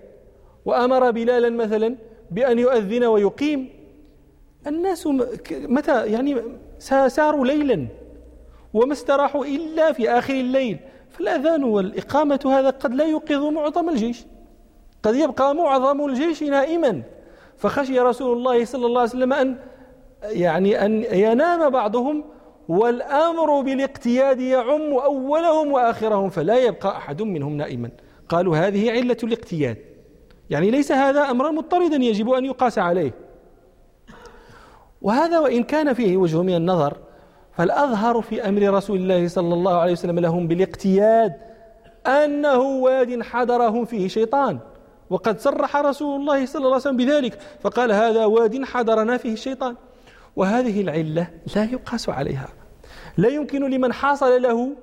Speaker 1: وأمر بلالا مثلا بأن يؤذن ويقيم. الناس متى يعني ساروا ليلا وما استراحوا إلا في آخر الليل. فالأذان والإقامة هذا قد لا يوقظ معظم الجيش. قد يبقى معظم الجيش نائما. فخشي رسول الله صلى الله عليه وسلم أن يعني أن ينام بعضهم والأمر بالاقتياد يعم أولهم وآخرهم فلا يبقى أحد منهم نائما. قالوا هذه علة الاقتياد. يعني ليس هذا أمرا مضطردا يجب أن يقاس عليه. وهذا وإن كان فيه وجه من النظر فالأظهر في أمر رسول الله صلى الله عليه وسلم لهم بالاقتياد أنه واد حضرهم فيه شيطان. وقد صرح رسول الله صلى الله عليه وسلم بذلك فقال هذا واد حضرنا فيه الشيطان. وهذه العلة لا يقاس عليها. لا يمكن لمن حصل له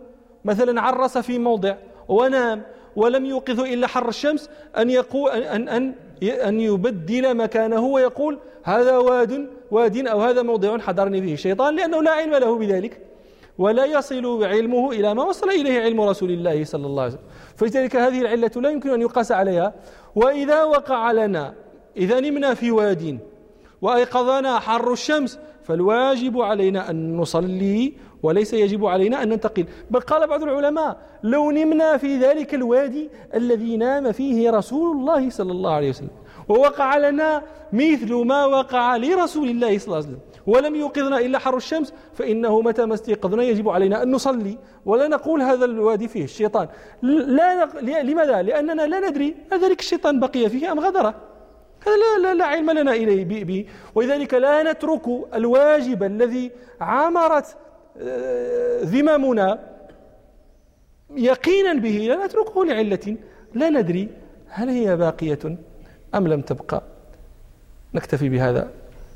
Speaker 1: مثلا عرس في موضع ونام ولم يوقظه إلا حر الشمس أن يقول أن أن أن يبدل مكانه ويقول هذا واد واد أو هذا موضع حضرني فيه الشيطان لأنه لا علم له بذلك. ولا يصل علمه إلى ما وصل إليه علم رسول الله صلى الله عليه وسلم. فلذلك هذه العلة لا يمكن أن يقاس عليها. وإذا وقع لنا إذا نمنا في واد وأيقظنا حر الشمس فالواجب علينا أن نصلي وليس يجب علينا أن ننتقل. بل قال بعض العلماء لو نمنا في ذلك الوادي الذي نام فيه رسول الله صلى الله عليه وسلم ووقع لنا مثل ما وقع لرسول الله صلى الله عليه وسلم ولم يوقظنا إلا حر الشمس فإنه متى ما استيقظنا يجب علينا أن نصلي. ولا نقول هذا الوادي فيه الشيطان. لا نق... لماذا؟ لأننا لا ندري ذلك الشيطان بقي فيه أم غدره هذا لا, لا, لا علم لنا إليه به. ولذلك لا نترك الواجب الذي عمرت آه، ذممنا يقينا به. لا نتركه لعلة. لا ندري هل هي باقية أم لم تبقى. نكتفي بهذا.